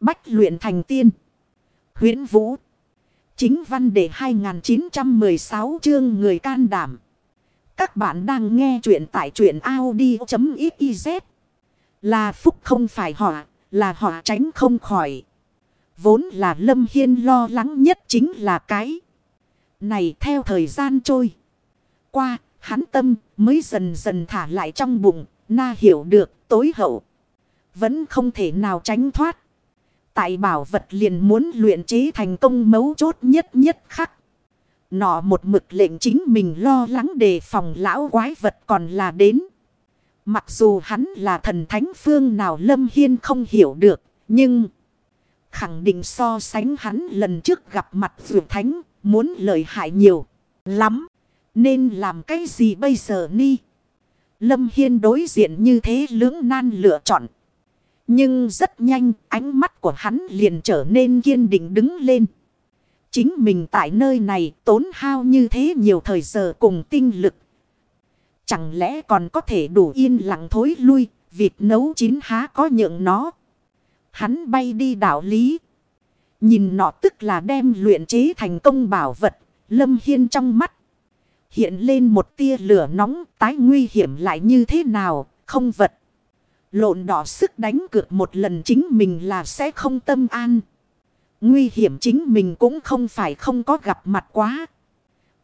Bách luyện thành tiên. huyễn Vũ. Chính văn đề 2916 chương người can đảm. Các bạn đang nghe truyện tại truyện Audi.xyz. Là phúc không phải họ, là họ tránh không khỏi. Vốn là Lâm Hiên lo lắng nhất chính là cái. Này theo thời gian trôi. Qua, hắn tâm mới dần dần thả lại trong bụng, na hiểu được tối hậu. Vẫn không thể nào tránh thoát. Tại bảo vật liền muốn luyện chế thành công mấu chốt nhất nhất khắc. Nọ một mực lệnh chính mình lo lắng đề phòng lão quái vật còn là đến. Mặc dù hắn là thần thánh phương nào Lâm Hiên không hiểu được. Nhưng khẳng định so sánh hắn lần trước gặp mặt vượt thánh muốn lợi hại nhiều lắm. Nên làm cái gì bây giờ ni? Lâm Hiên đối diện như thế lưỡng nan lựa chọn. Nhưng rất nhanh ánh mắt của hắn liền trở nên kiên định đứng lên. Chính mình tại nơi này tốn hao như thế nhiều thời giờ cùng tinh lực. Chẳng lẽ còn có thể đủ yên lặng thối lui, vịt nấu chín há có nhượng nó. Hắn bay đi đảo lý. Nhìn nọ tức là đem luyện chế thành công bảo vật, lâm hiên trong mắt. Hiện lên một tia lửa nóng tái nguy hiểm lại như thế nào, không vật. Lộn đỏ sức đánh cược một lần chính mình là sẽ không tâm an. Nguy hiểm chính mình cũng không phải không có gặp mặt quá.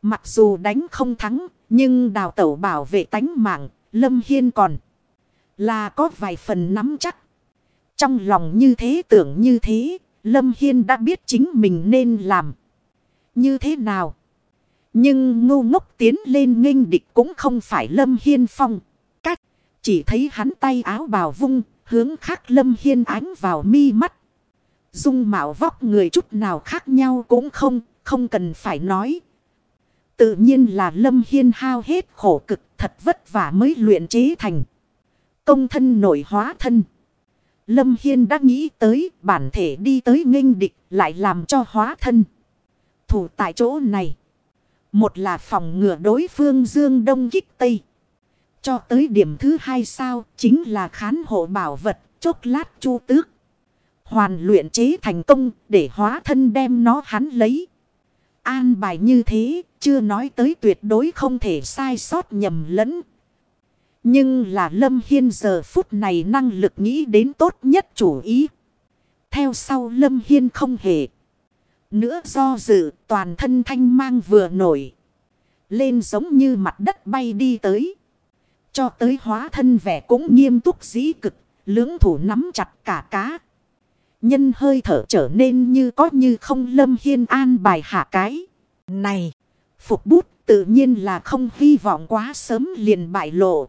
Mặc dù đánh không thắng, nhưng đào tẩu bảo vệ tánh mạng, Lâm Hiên còn là có vài phần nắm chắc. Trong lòng như thế tưởng như thế, Lâm Hiên đã biết chính mình nên làm như thế nào. Nhưng ngu ngốc tiến lên nghênh địch cũng không phải Lâm Hiên phong. Chỉ thấy hắn tay áo bào vung, hướng khắc Lâm Hiên ánh vào mi mắt. Dung mạo vóc người chút nào khác nhau cũng không, không cần phải nói. Tự nhiên là Lâm Hiên hao hết khổ cực thật vất vả mới luyện chế thành. Công thân nổi hóa thân. Lâm Hiên đã nghĩ tới bản thể đi tới nghênh địch lại làm cho hóa thân. Thủ tại chỗ này. Một là phòng ngừa đối phương dương đông kích tây. Cho tới điểm thứ hai sao chính là khán hộ bảo vật, chốc lát chu tước. Hoàn luyện chế thành công để hóa thân đem nó hắn lấy. An bài như thế, chưa nói tới tuyệt đối không thể sai sót nhầm lẫn. Nhưng là Lâm Hiên giờ phút này năng lực nghĩ đến tốt nhất chủ ý. Theo sau Lâm Hiên không hề. Nữa do dự, toàn thân thanh mang vừa nổi. Lên giống như mặt đất bay đi tới. Cho tới hóa thân vẻ cũng nghiêm túc dĩ cực. Lưỡng thủ nắm chặt cả cá. Nhân hơi thở trở nên như có như không lâm hiên an bài hạ cái. Này! Phục bút tự nhiên là không hy vọng quá sớm liền bại lộ.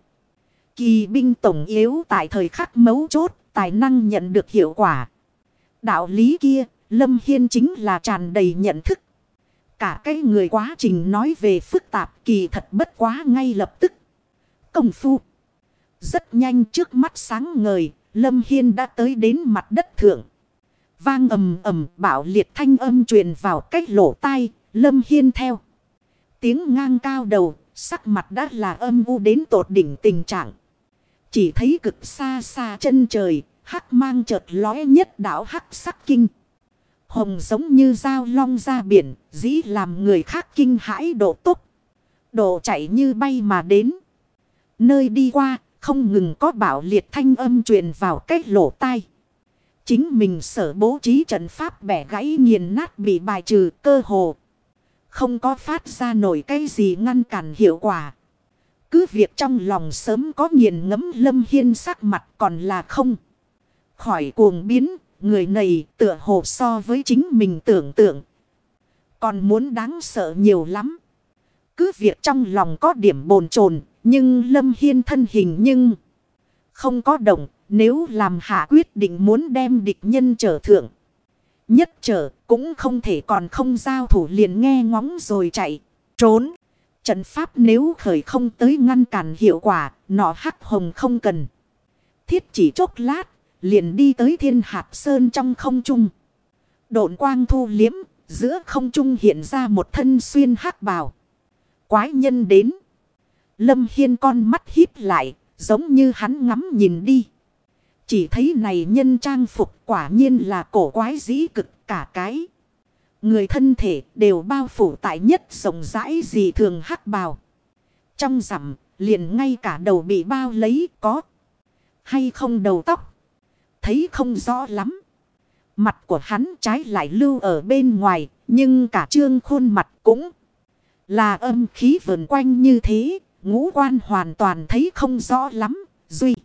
Kỳ binh tổng yếu tại thời khắc mấu chốt, tài năng nhận được hiệu quả. Đạo lý kia, Lâm Hiên chính là tràn đầy nhận thức. Cả cái người quá trình nói về phức tạp kỳ thật bất quá ngay lập tức. Công phu. Rất nhanh trước mắt sáng ngời, Lâm Hiên đã tới đến mặt đất thượng. Vang ầm ầm bảo liệt thanh âm truyền vào cách lỗ tai, Lâm Hiên theo. Tiếng ngang cao đầu, sắc mặt đã là âm u đến tột đỉnh tình trạng. Chỉ thấy cực xa xa chân trời, hắc mang chợt lóe nhất đảo hắc sắc kinh. Hồng giống như dao long ra biển, dĩ làm người khác kinh hãi độ tốc. Độ chạy như bay mà đến. Nơi đi qua, không ngừng có bảo liệt thanh âm truyền vào cách lỗ tai. Chính mình sở bố trí trận pháp bẻ gãy nghiền nát bị bài trừ cơ hồ. Không có phát ra nổi cái gì ngăn cản hiệu quả. Cứ việc trong lòng sớm có nghiền ngẫm lâm hiên sắc mặt còn là không. Khỏi cuồng biến, người này tựa hồ so với chính mình tưởng tượng. Còn muốn đáng sợ nhiều lắm. Cứ việc trong lòng có điểm bồn chồn nhưng lâm hiên thân hình nhưng không có động. Nếu làm hạ quyết định muốn đem địch nhân trở thượng. Nhất trở cũng không thể còn không giao thủ liền nghe ngóng rồi chạy. Trốn. Trận pháp nếu khởi không tới ngăn cản hiệu quả, nọ hắc hồng không cần. Thiết chỉ chốc lát, liền đi tới thiên hạp sơn trong không trung. Độn quang thu liếm, giữa không trung hiện ra một thân xuyên hắc bào. Quái nhân đến. Lâm Hiên con mắt híp lại, giống như hắn ngắm nhìn đi. Chỉ thấy này nhân trang phục quả nhiên là cổ quái dĩ cực cả cái. Người thân thể đều bao phủ tại nhất rộng rãi gì thường hắc bào. Trong rằm liền ngay cả đầu bị bao lấy có. Hay không đầu tóc. Thấy không rõ lắm. Mặt của hắn trái lại lưu ở bên ngoài. Nhưng cả trương khuôn mặt cũng là âm khí vườn quanh như thế. Ngũ quan hoàn toàn thấy không rõ lắm. Duy.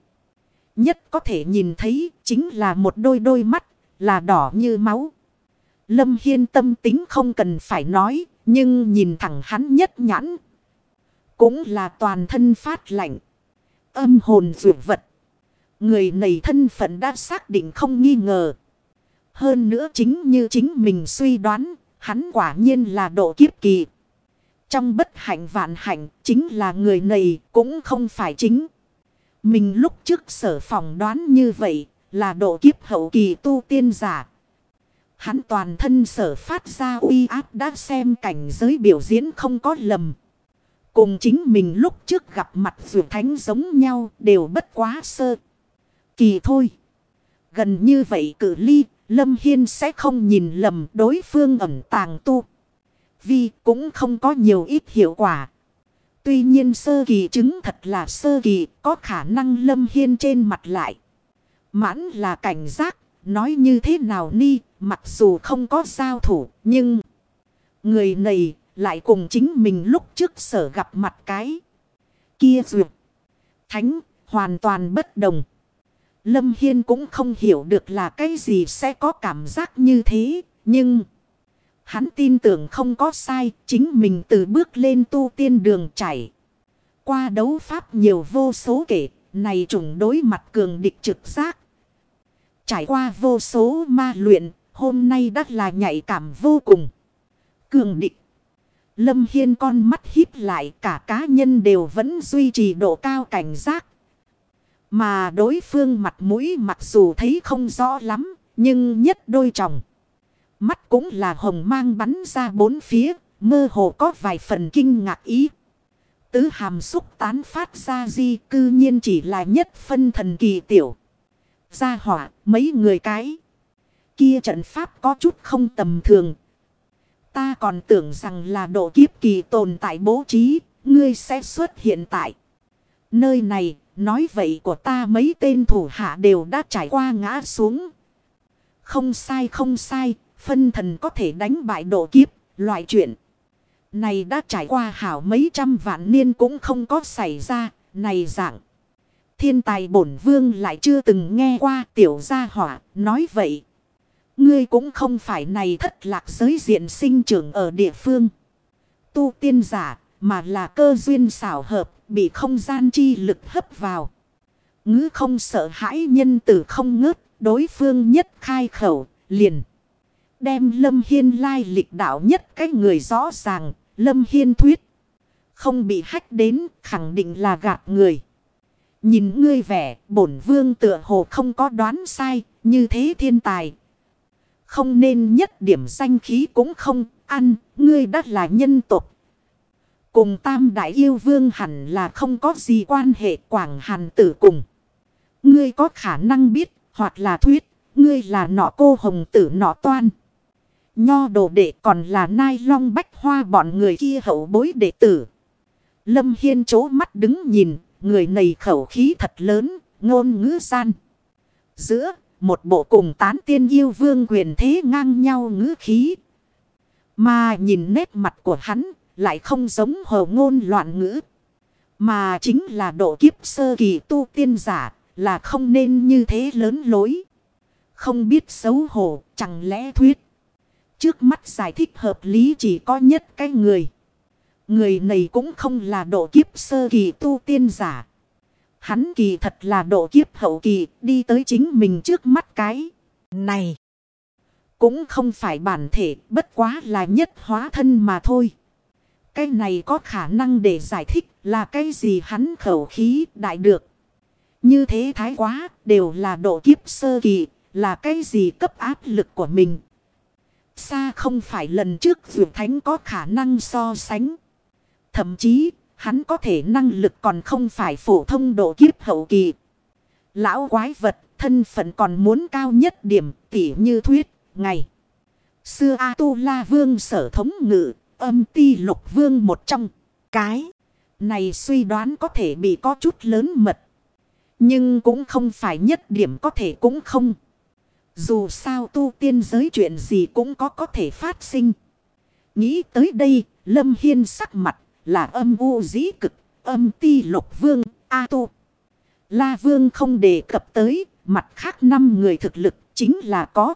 Nhất có thể nhìn thấy chính là một đôi đôi mắt, là đỏ như máu. Lâm Hiên tâm tính không cần phải nói. Nhưng nhìn thẳng hắn nhất nhãn. Cũng là toàn thân phát lạnh. Âm hồn rượu vật. Người này thân phận đã xác định không nghi ngờ. Hơn nữa chính như chính mình suy đoán. Hắn quả nhiên là độ kiếp kỳ. Trong bất hạnh vạn hạnh chính là người này cũng không phải chính. Mình lúc trước sở phỏng đoán như vậy là độ kiếp hậu kỳ tu tiên giả. Hắn toàn thân sở phát ra uy áp đã xem cảnh giới biểu diễn không có lầm. Cùng chính mình lúc trước gặp mặt vượt thánh giống nhau đều bất quá sơ. Kỳ thôi. Gần như vậy cử ly, Lâm Hiên sẽ không nhìn lầm đối phương ẩn tàng tu. Vì cũng không có nhiều ít hiệu quả. Tuy nhiên sơ kỳ chứng thật là sơ kỳ, có khả năng Lâm Hiên trên mặt lại. Mãn là cảnh giác, nói như thế nào ni, mặc dù không có giao thủ, nhưng... Người này lại cùng chính mình lúc trước sở gặp mặt cái. Kia duyệt. Thánh hoàn toàn bất đồng. Lâm Hiên cũng không hiểu được là cái gì sẽ có cảm giác như thế. Nhưng hắn tin tưởng không có sai. Chính mình từ bước lên tu tiên đường chảy. Qua đấu pháp nhiều vô số kể. Này trùng đối mặt cường địch trực giác. Trải qua vô số ma luyện. Hôm nay đắt là nhạy cảm vô cùng. Cường địch. Lâm Hiên con mắt híp lại cả cá nhân đều vẫn duy trì độ cao cảnh giác. Mà đối phương mặt mũi mặc dù thấy không rõ lắm, nhưng nhất đôi chồng. Mắt cũng là hồng mang bắn ra bốn phía, mơ hồ có vài phần kinh ngạc ý. Tứ hàm xúc tán phát ra di cư nhiên chỉ là nhất phân thần kỳ tiểu. Gia hỏa mấy người cái. Kia trận pháp có chút không tầm thường Ta còn tưởng rằng là độ kiếp kỳ tồn tại bố trí, ngươi sẽ xuất hiện tại. Nơi này, nói vậy của ta mấy tên thủ hạ đều đã trải qua ngã xuống. Không sai không sai, phân thần có thể đánh bại độ kiếp, loại chuyện. Này đã trải qua hảo mấy trăm vạn niên cũng không có xảy ra, này dạng. Thiên tài bổn vương lại chưa từng nghe qua tiểu gia hỏa, nói vậy. Ngươi cũng không phải này thất lạc giới diện sinh trưởng ở địa phương. Tu tiên giả mà là cơ duyên xảo hợp bị không gian chi lực hấp vào. Ngữ không sợ hãi nhân tử không ngớt đối phương nhất khai khẩu liền. Đem Lâm Hiên lai lịch đạo nhất cái người rõ ràng Lâm Hiên thuyết. Không bị hách đến khẳng định là gạt người. Nhìn ngươi vẻ bổn vương tựa hồ không có đoán sai như thế thiên tài không nên nhất điểm danh khí cũng không ăn, ngươi đã là nhân tộc. Cùng tam đại yêu vương hẳn là không có gì quan hệ quảng hàn tử cùng. Ngươi có khả năng biết, hoặc là thuyết, ngươi là nọ cô hồng tử nọ toan. Nho đồ đệ còn là nai long bách hoa bọn người kia hậu bối đệ tử. Lâm Hiên chố mắt đứng nhìn, người này khẩu khí thật lớn, ngôn ngữ san. Giữa một bộ cùng tán tiên yêu vương quyền thế ngang nhau ngữ khí. Mà nhìn nét mặt của hắn lại không giống hồ ngôn loạn ngữ. Mà chính là độ kiếp sơ kỳ tu tiên giả là không nên như thế lớn lối. Không biết xấu hổ chẳng lẽ thuyết. Trước mắt giải thích hợp lý chỉ có nhất cái người. Người này cũng không là độ kiếp sơ kỳ tu tiên giả. Hắn kỳ thật là độ kiếp hậu kỳ, đi tới chính mình trước mắt cái. Này. Cũng không phải bản thể, bất quá là nhất hóa thân mà thôi. Cái này có khả năng để giải thích là cái gì hắn khẩu khí đại được. Như thế thái quá, đều là độ kiếp sơ kỳ, là cái gì cấp áp lực của mình. Xa không phải lần trước vượt thánh có khả năng so sánh. Thậm chí Hắn có thể năng lực còn không phải phổ thông độ kiếp hậu kỳ. Lão quái vật thân phận còn muốn cao nhất điểm tỉ như thuyết, ngày. Xưa A-tu-la vương sở thống ngự, âm ti lục vương một trong. Cái này suy đoán có thể bị có chút lớn mật. Nhưng cũng không phải nhất điểm có thể cũng không. Dù sao tu tiên giới chuyện gì cũng có có thể phát sinh. Nghĩ tới đây, Lâm Hiên sắc mặt là âm u dĩ cực, âm ti lục vương, A tu. La vương không đề cập tới, mặt khác năm người thực lực chính là có.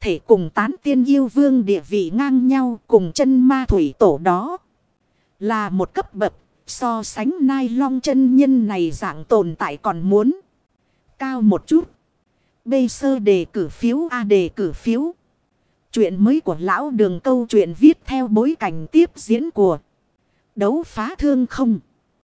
Thể cùng tán tiên yêu vương địa vị ngang nhau cùng chân ma thủy tổ đó. Là một cấp bậc so sánh nai long chân nhân này dạng tồn tại còn muốn. Cao một chút. B sơ đề cử phiếu, A đề cử phiếu. Chuyện mới của lão đường câu chuyện viết theo bối cảnh tiếp diễn của đấu phá thương không.